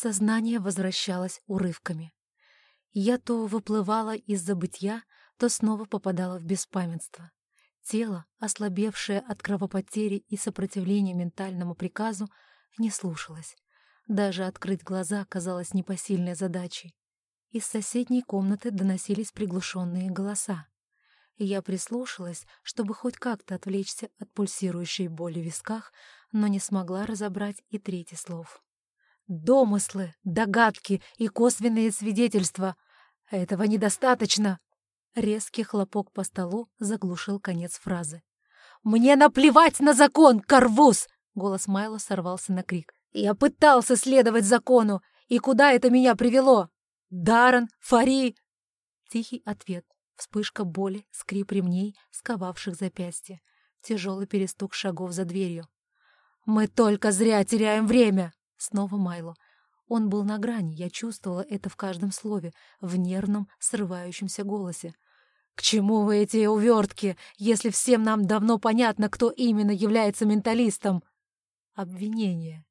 Сознание возвращалось урывками. Я то выплывала из забытья, то снова попадала в беспамятство. Тело, ослабевшее от кровопотери и сопротивления ментальному приказу, не слушалось. Даже открыть глаза казалось непосильной задачей. Из соседней комнаты доносились приглушенные голоса. Я прислушалась, чтобы хоть как-то отвлечься от пульсирующей боли в висках, но не смогла разобрать и трети слов. «Домыслы, догадки и косвенные свидетельства. Этого недостаточно!» Резкий хлопок по столу заглушил конец фразы. «Мне наплевать на закон, Карвуз!» Голос Майла сорвался на крик. «Я пытался следовать закону, и куда это меня привело? Даррен, Фари!» Тихий ответ, вспышка боли, скрип ремней, сковавших запястье, тяжелый перестук шагов за дверью. «Мы только зря теряем время!» Снова Майло. Он был на грани, я чувствовала это в каждом слове, в нервном, срывающемся голосе. «К чему вы эти увертки, если всем нам давно понятно, кто именно является менталистом?» Обвинение.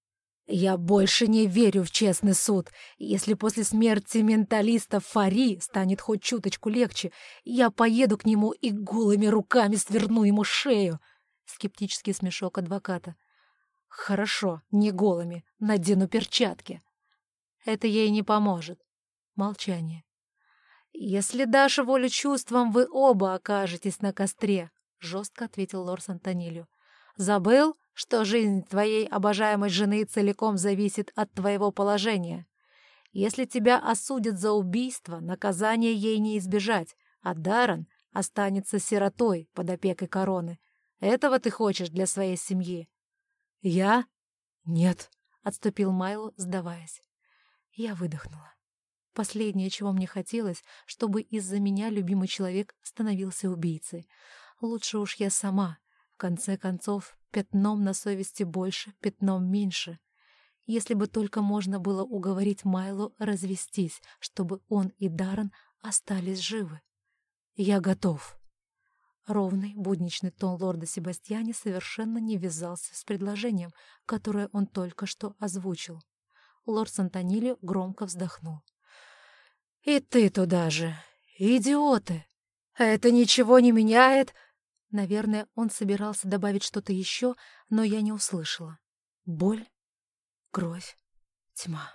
«Я больше не верю в честный суд. Если после смерти менталиста Фари станет хоть чуточку легче, я поеду к нему и голыми руками сверну ему шею!» Скептический смешок адвоката. «Хорошо, не голыми, надену перчатки». Это ей не поможет. Молчание. «Если дашь волю чувствам, вы оба окажетесь на костре», — жестко ответил Лорс Антонилью. «Забыл, что жизнь твоей обожаемой жены целиком зависит от твоего положения? Если тебя осудят за убийство, наказание ей не избежать, а Даррен останется сиротой под опекой короны. Этого ты хочешь для своей семьи?» «Я? Нет», — отступил Майло, сдаваясь. Я выдохнула. Последнее, чего мне хотелось, чтобы из-за меня любимый человек становился убийцей. Лучше уж я сама. В конце концов, пятном на совести больше, пятном меньше. Если бы только можно было уговорить Майлу развестись, чтобы он и Даррен остались живы. Я готов. Ровный, будничный тон лорда Себастьяне совершенно не вязался с предложением, которое он только что озвучил. Лорд Сантонилио громко вздохнул. «И ты туда же! Идиоты! Это ничего не меняет!» Наверное, он собирался добавить что-то еще, но я не услышала. Боль, кровь, тьма.